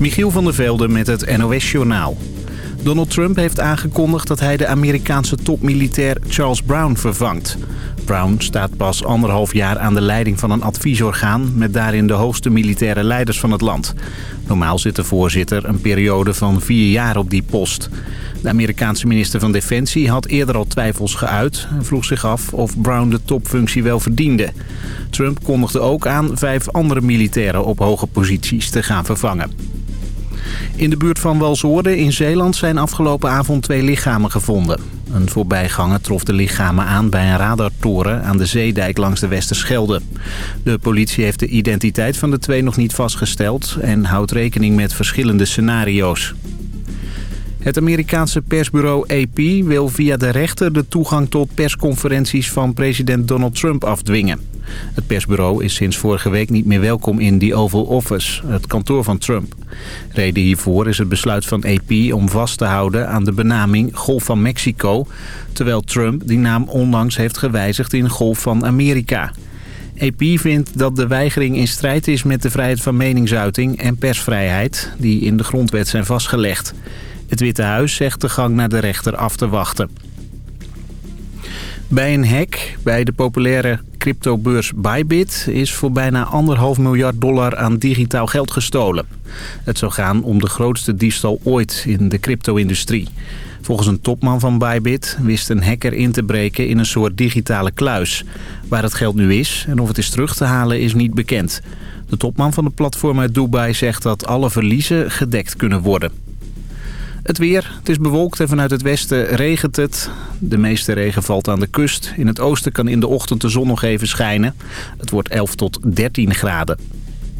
Michiel van der Velde met het NOS-journaal. Donald Trump heeft aangekondigd dat hij de Amerikaanse topmilitair Charles Brown vervangt. Brown staat pas anderhalf jaar aan de leiding van een adviesorgaan... met daarin de hoogste militaire leiders van het land. Normaal zit de voorzitter een periode van vier jaar op die post. De Amerikaanse minister van Defensie had eerder al twijfels geuit... en vroeg zich af of Brown de topfunctie wel verdiende. Trump kondigde ook aan vijf andere militairen op hoge posities te gaan vervangen. In de buurt van Walshoorde in Zeeland zijn afgelopen avond twee lichamen gevonden. Een voorbijganger trof de lichamen aan bij een radartoren aan de zeedijk langs de Westerschelde. De politie heeft de identiteit van de twee nog niet vastgesteld en houdt rekening met verschillende scenario's. Het Amerikaanse persbureau AP wil via de rechter de toegang tot persconferenties van president Donald Trump afdwingen. Het persbureau is sinds vorige week niet meer welkom in The Oval Office, het kantoor van Trump. Reden hiervoor is het besluit van AP om vast te houden aan de benaming Golf van Mexico... terwijl Trump die naam onlangs heeft gewijzigd in Golf van Amerika. AP vindt dat de weigering in strijd is met de vrijheid van meningsuiting en persvrijheid... die in de grondwet zijn vastgelegd. Het Witte Huis zegt de gang naar de rechter af te wachten. Bij een hack bij de populaire cryptobeurs Bybit is voor bijna anderhalf miljard dollar aan digitaal geld gestolen. Het zou gaan om de grootste diefstal ooit in de crypto-industrie. Volgens een topman van Bybit wist een hacker in te breken in een soort digitale kluis. Waar het geld nu is en of het is terug te halen is niet bekend. De topman van de platform uit Dubai zegt dat alle verliezen gedekt kunnen worden. Het weer. Het is bewolkt en vanuit het westen regent het. De meeste regen valt aan de kust. In het oosten kan in de ochtend de zon nog even schijnen. Het wordt 11 tot 13 graden.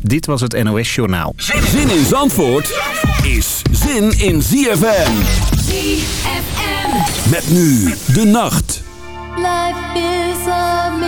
Dit was het NOS Journaal. Zin in Zandvoort is zin in ZFM. ZFM. Met nu de nacht. Life is a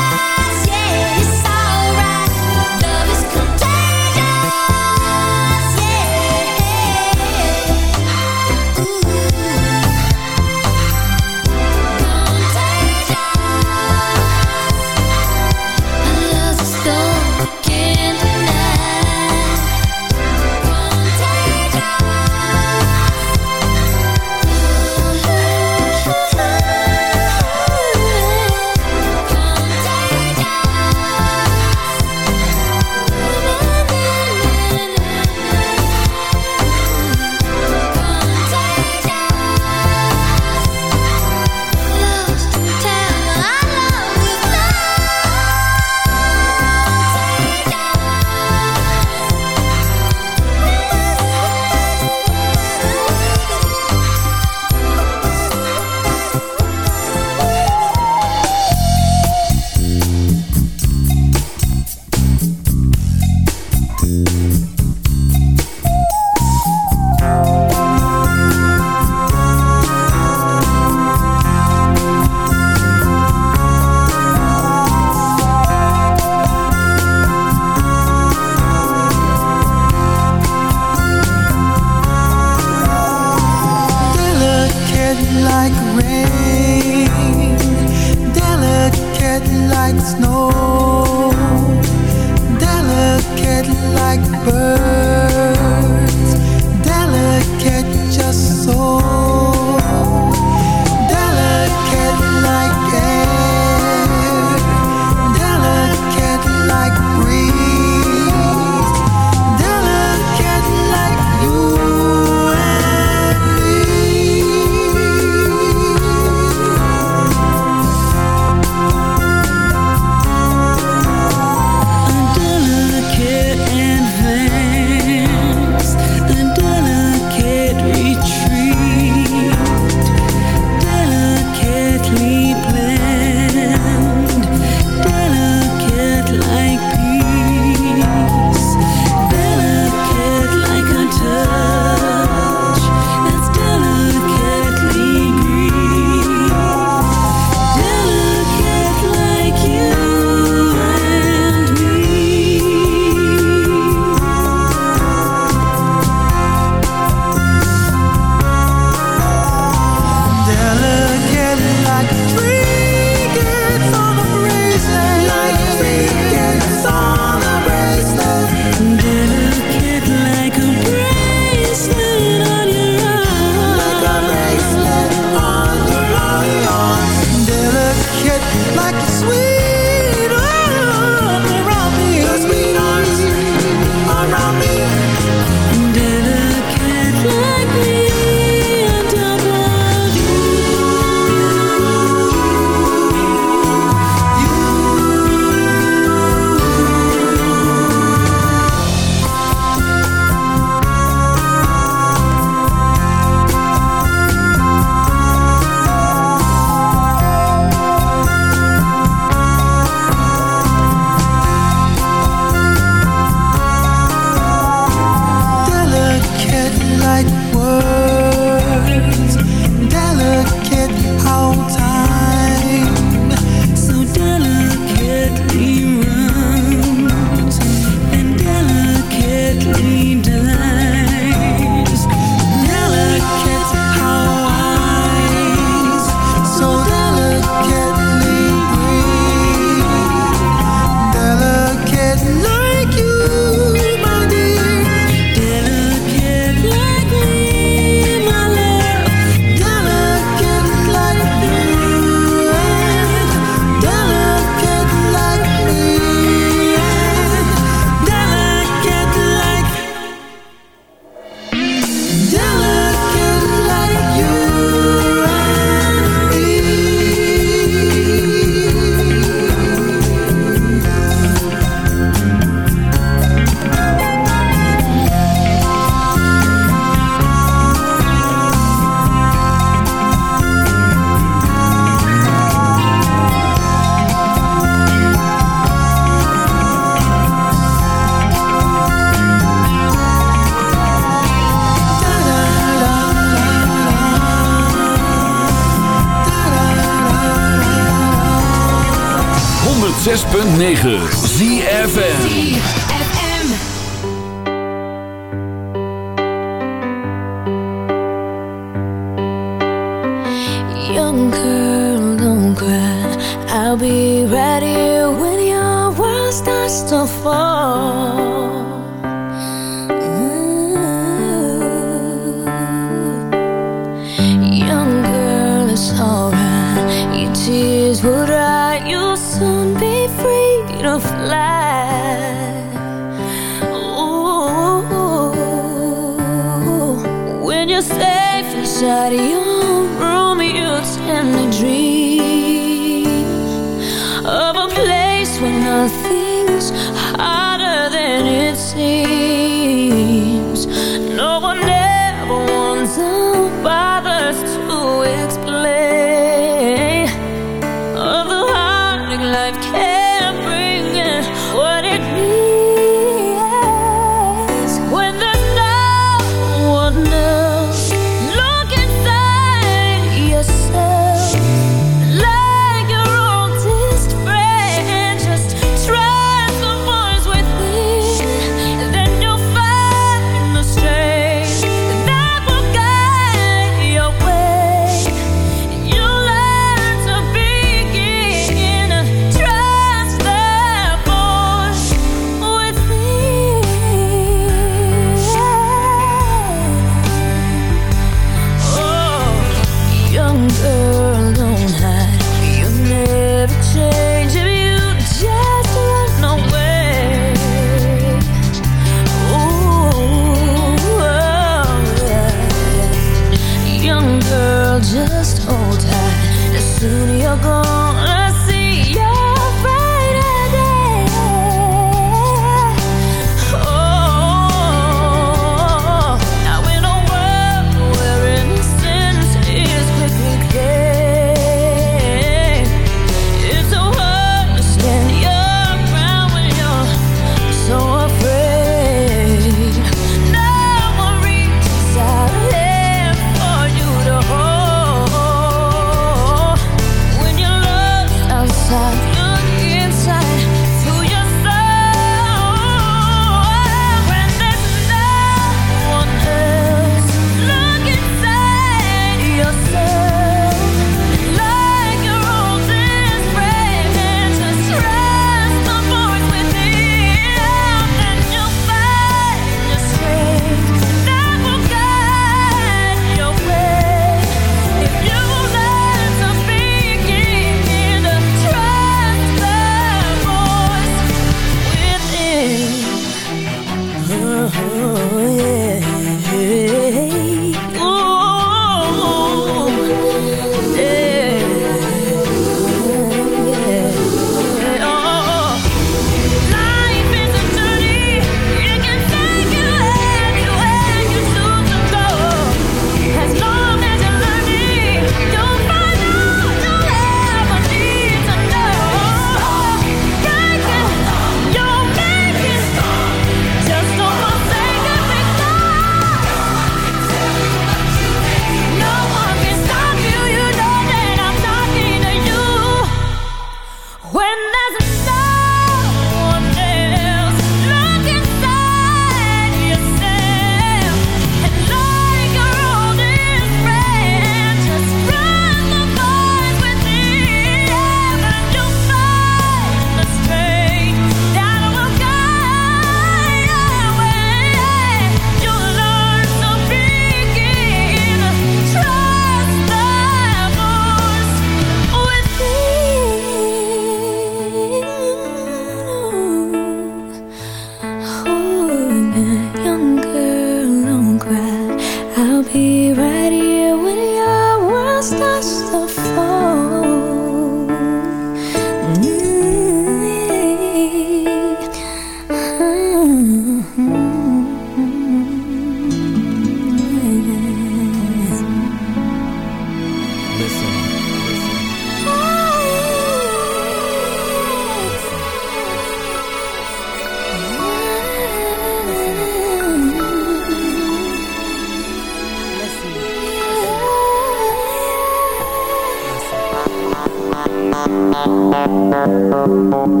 All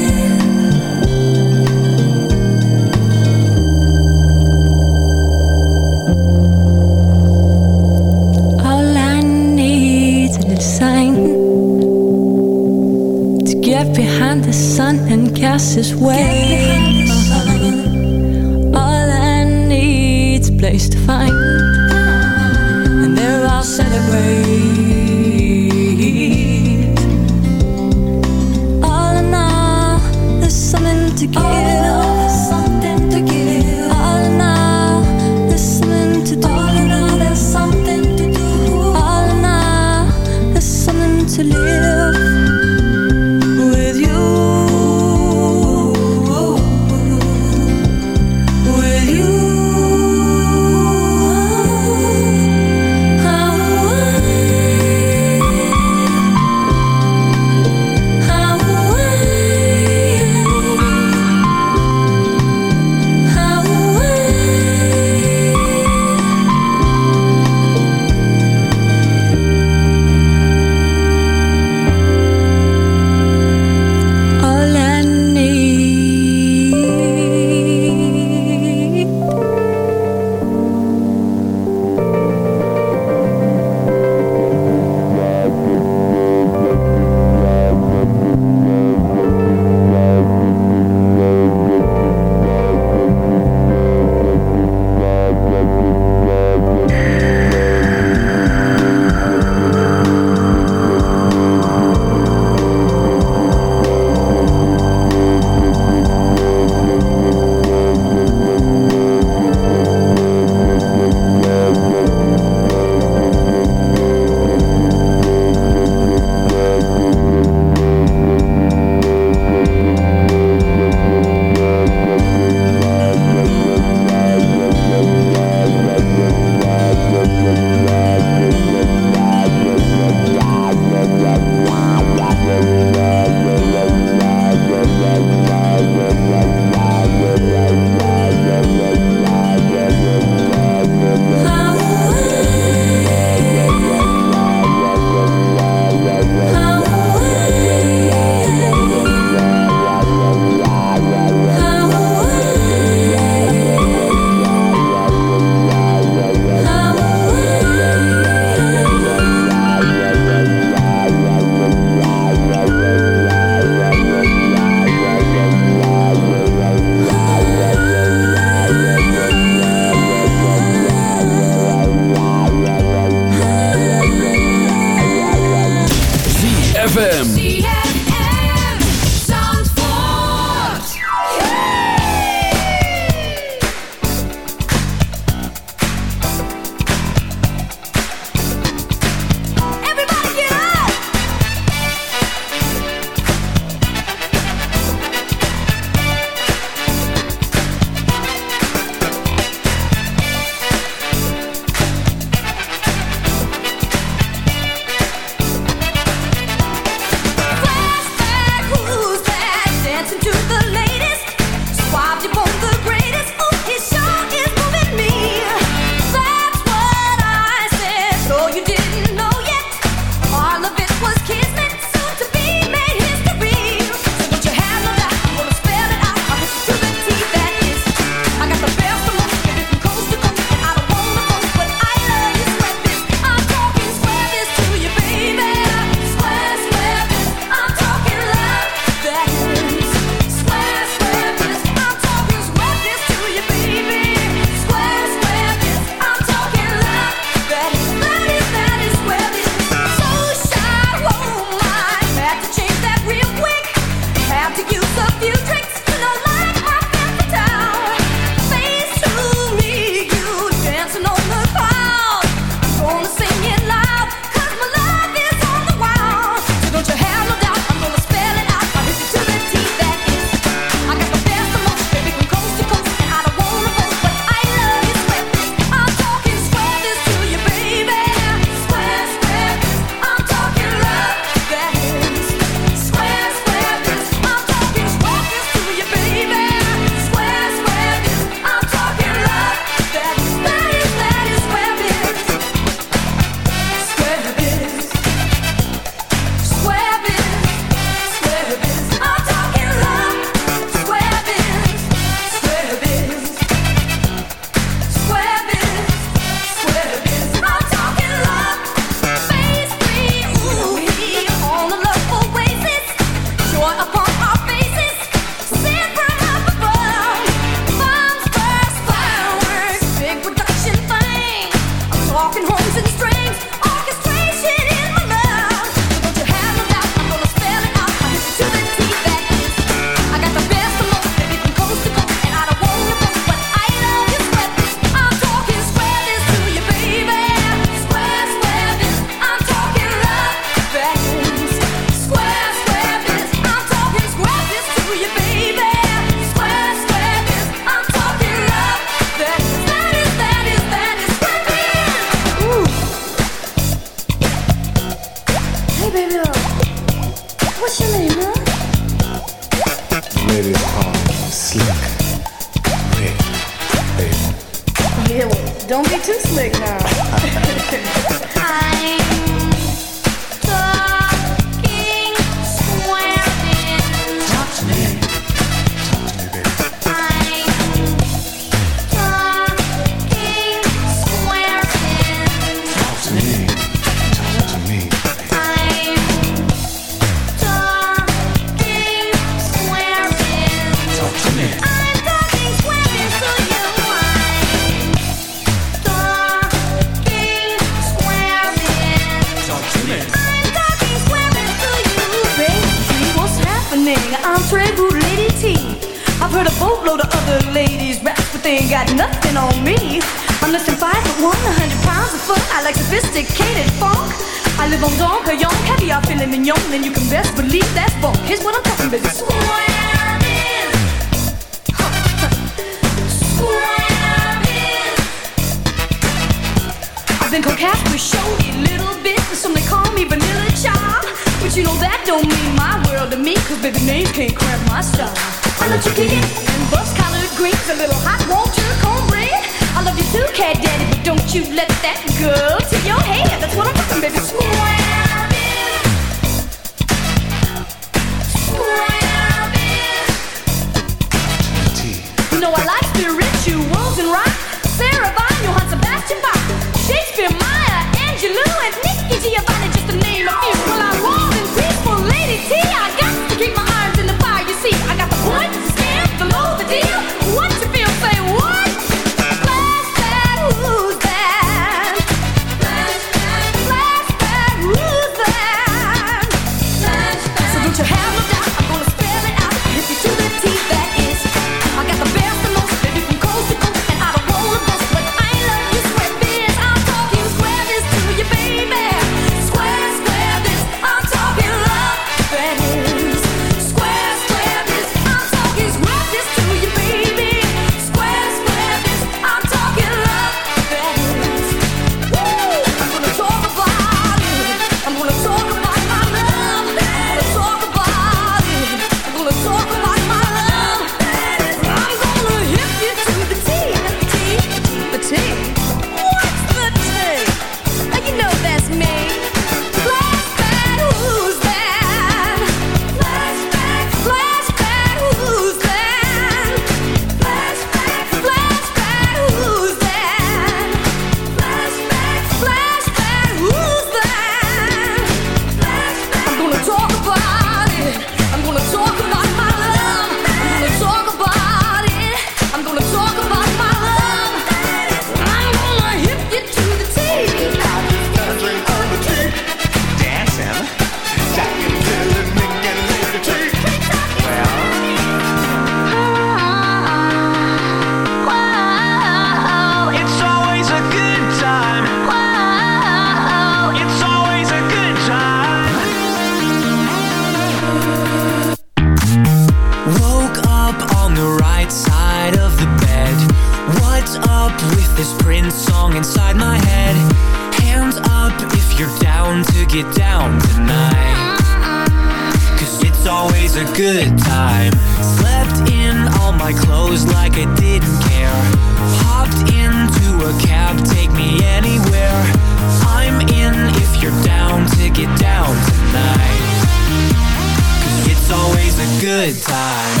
good time.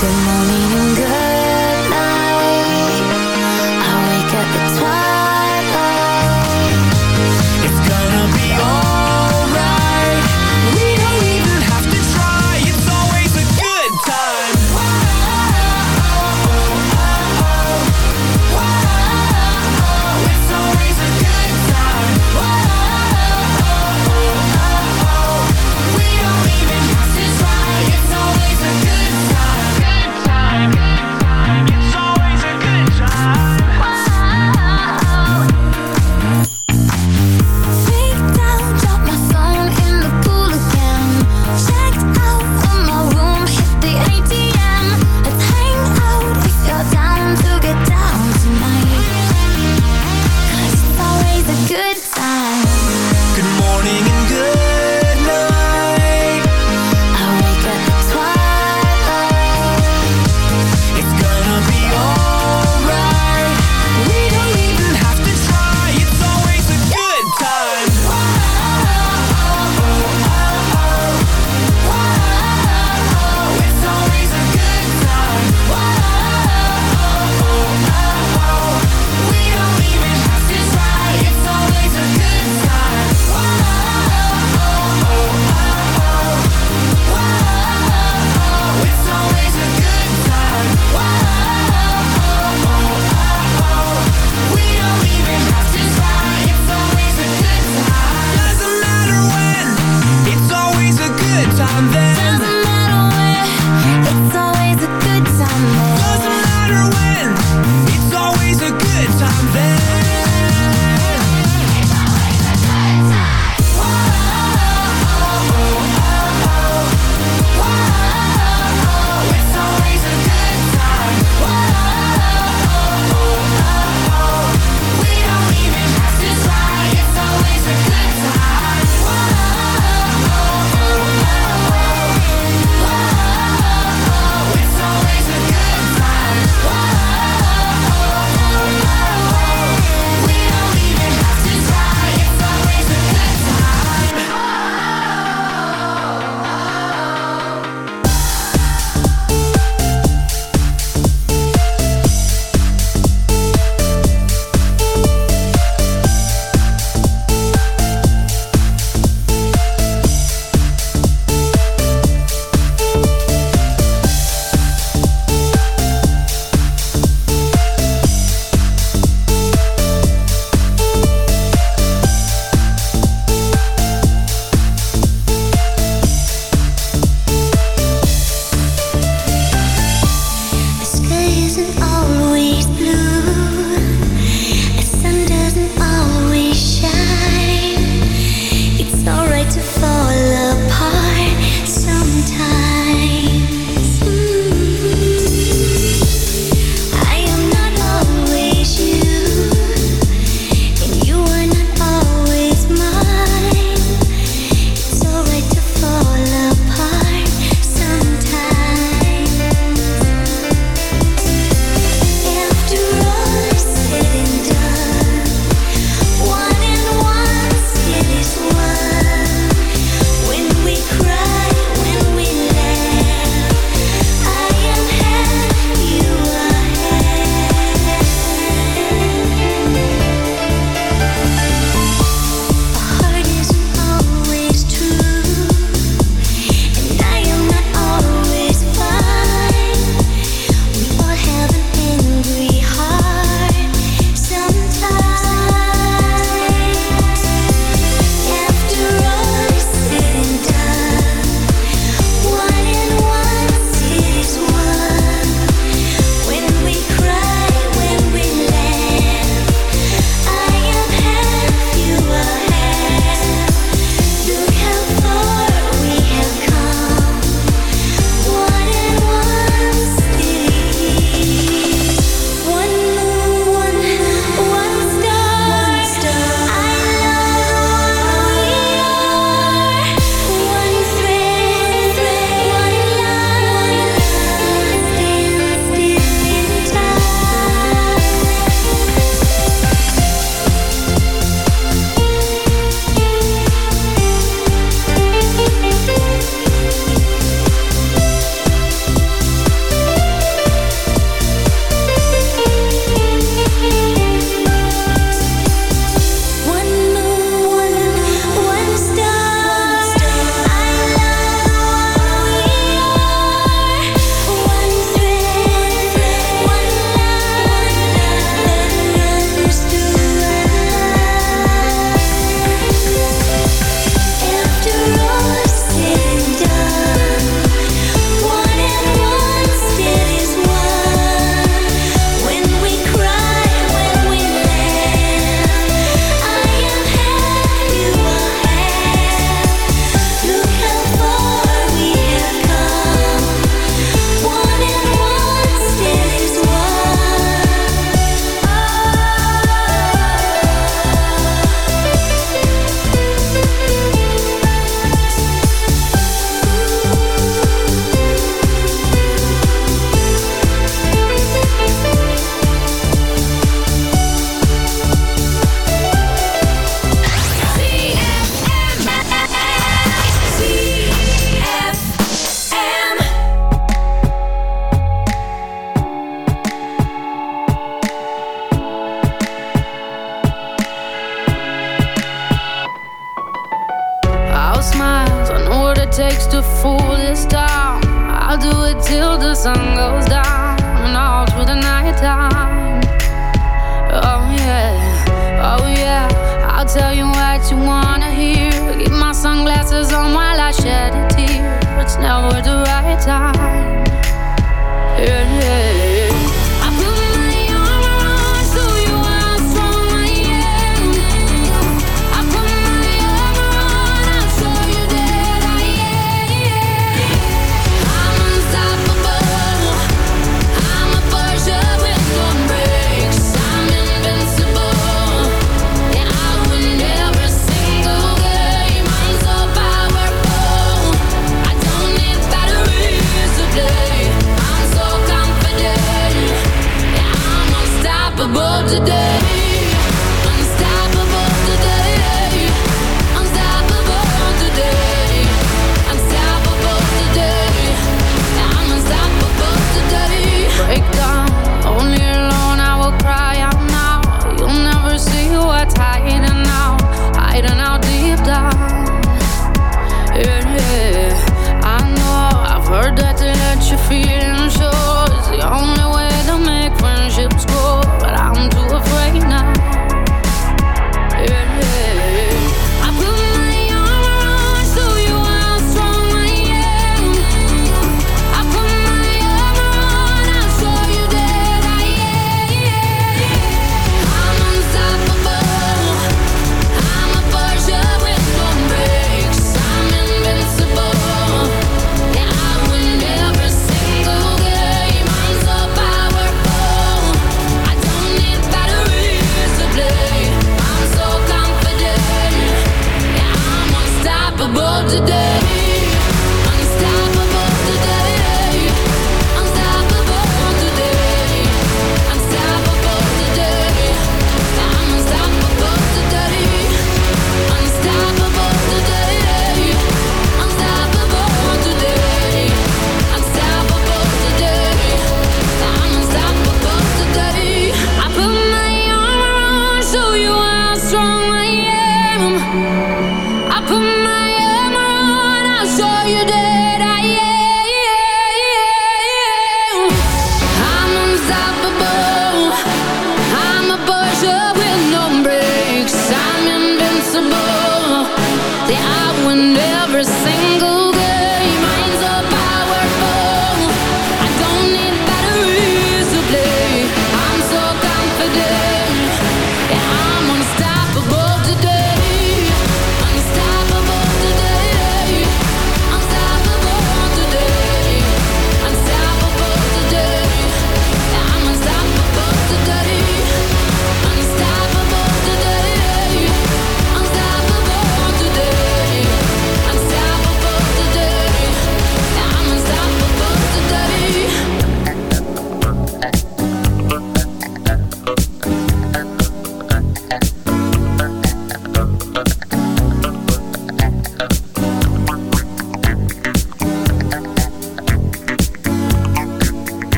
Good morning and good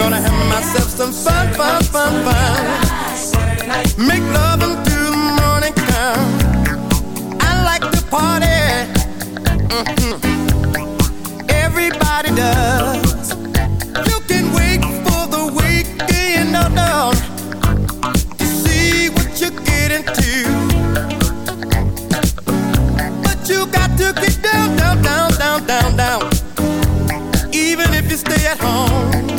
gonna have myself some fun, fun, fun, fun. Make love until the morning comes. I like to party. Mm -hmm. Everybody does. You can wait for the weekend or dawn to see what you get into. But you got to get down, down, down, down, down, down. Even if you stay at home.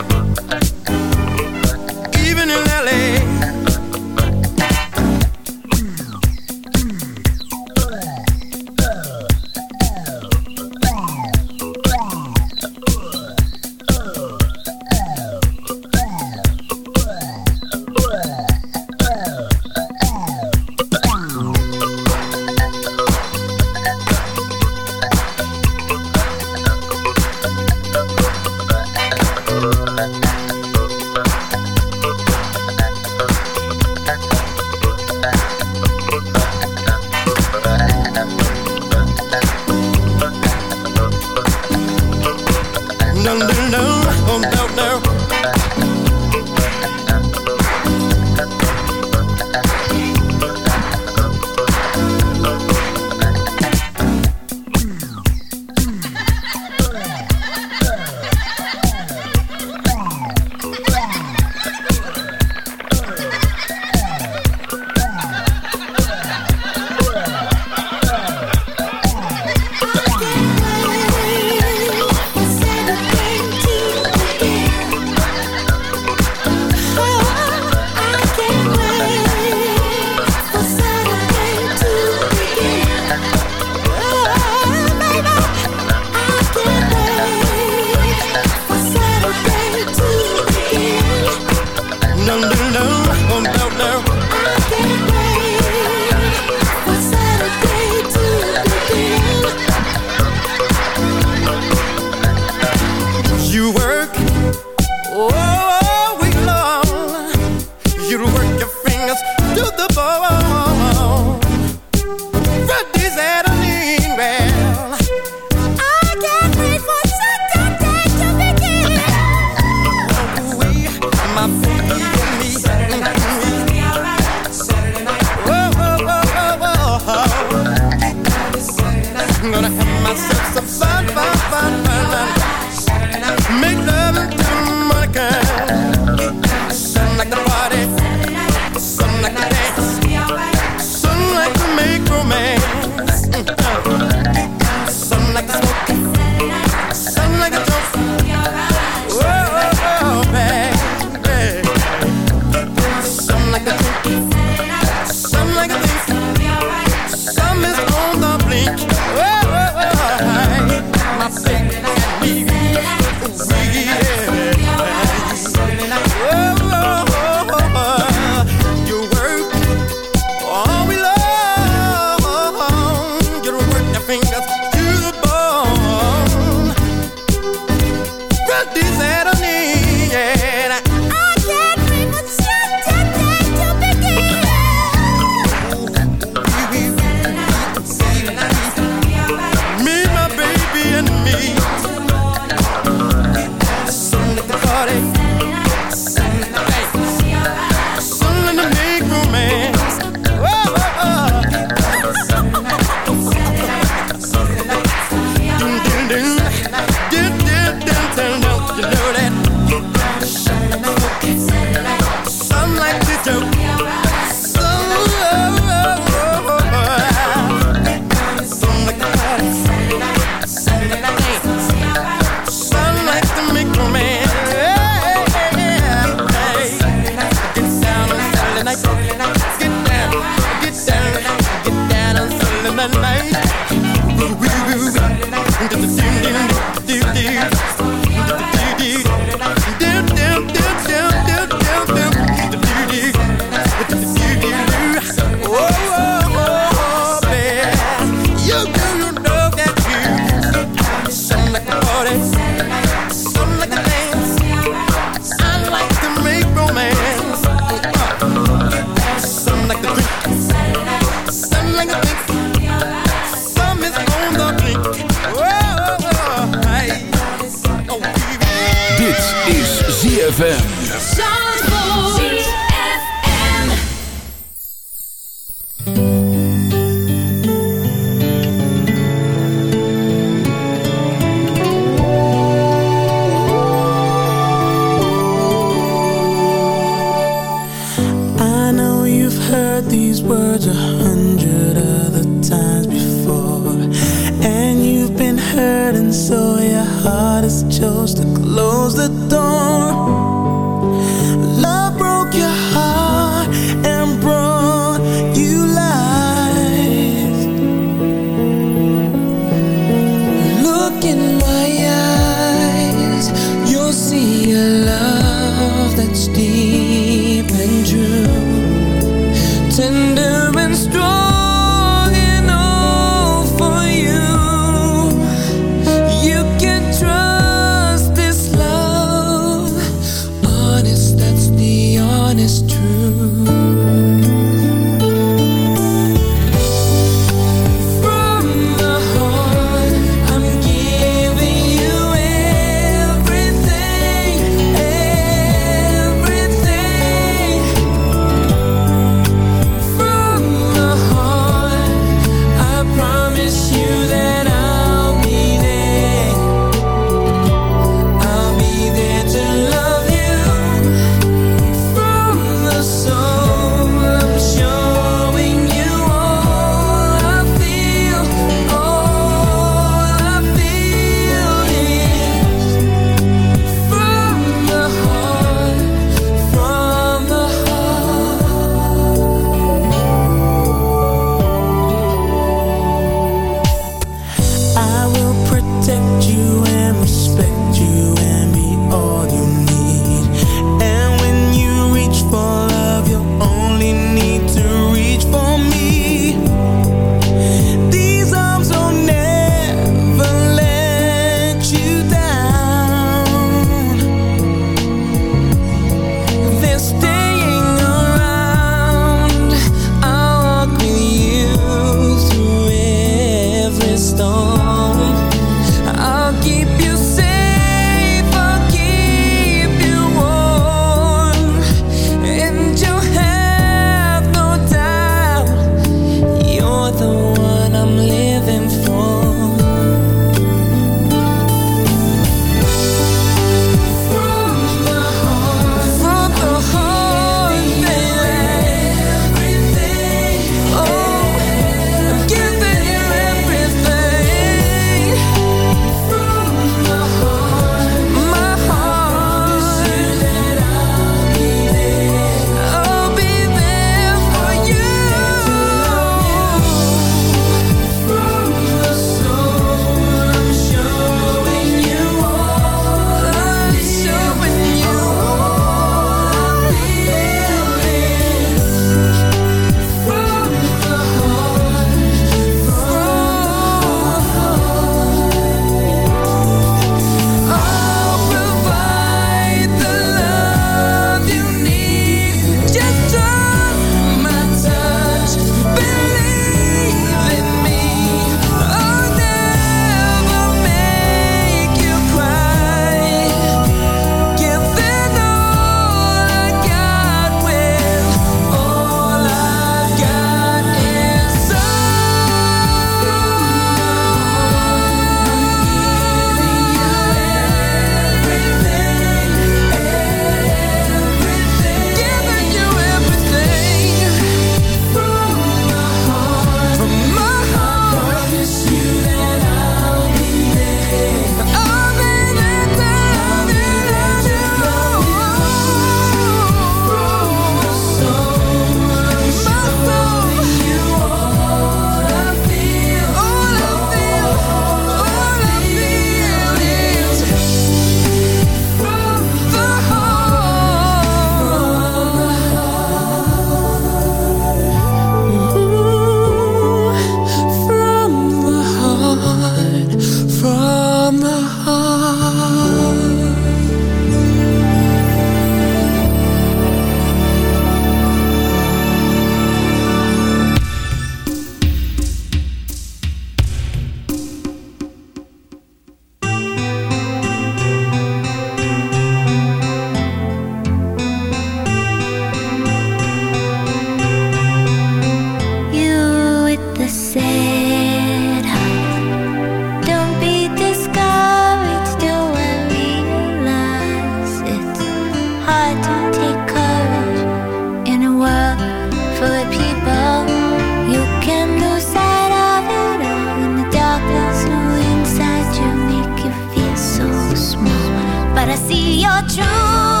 See your truth.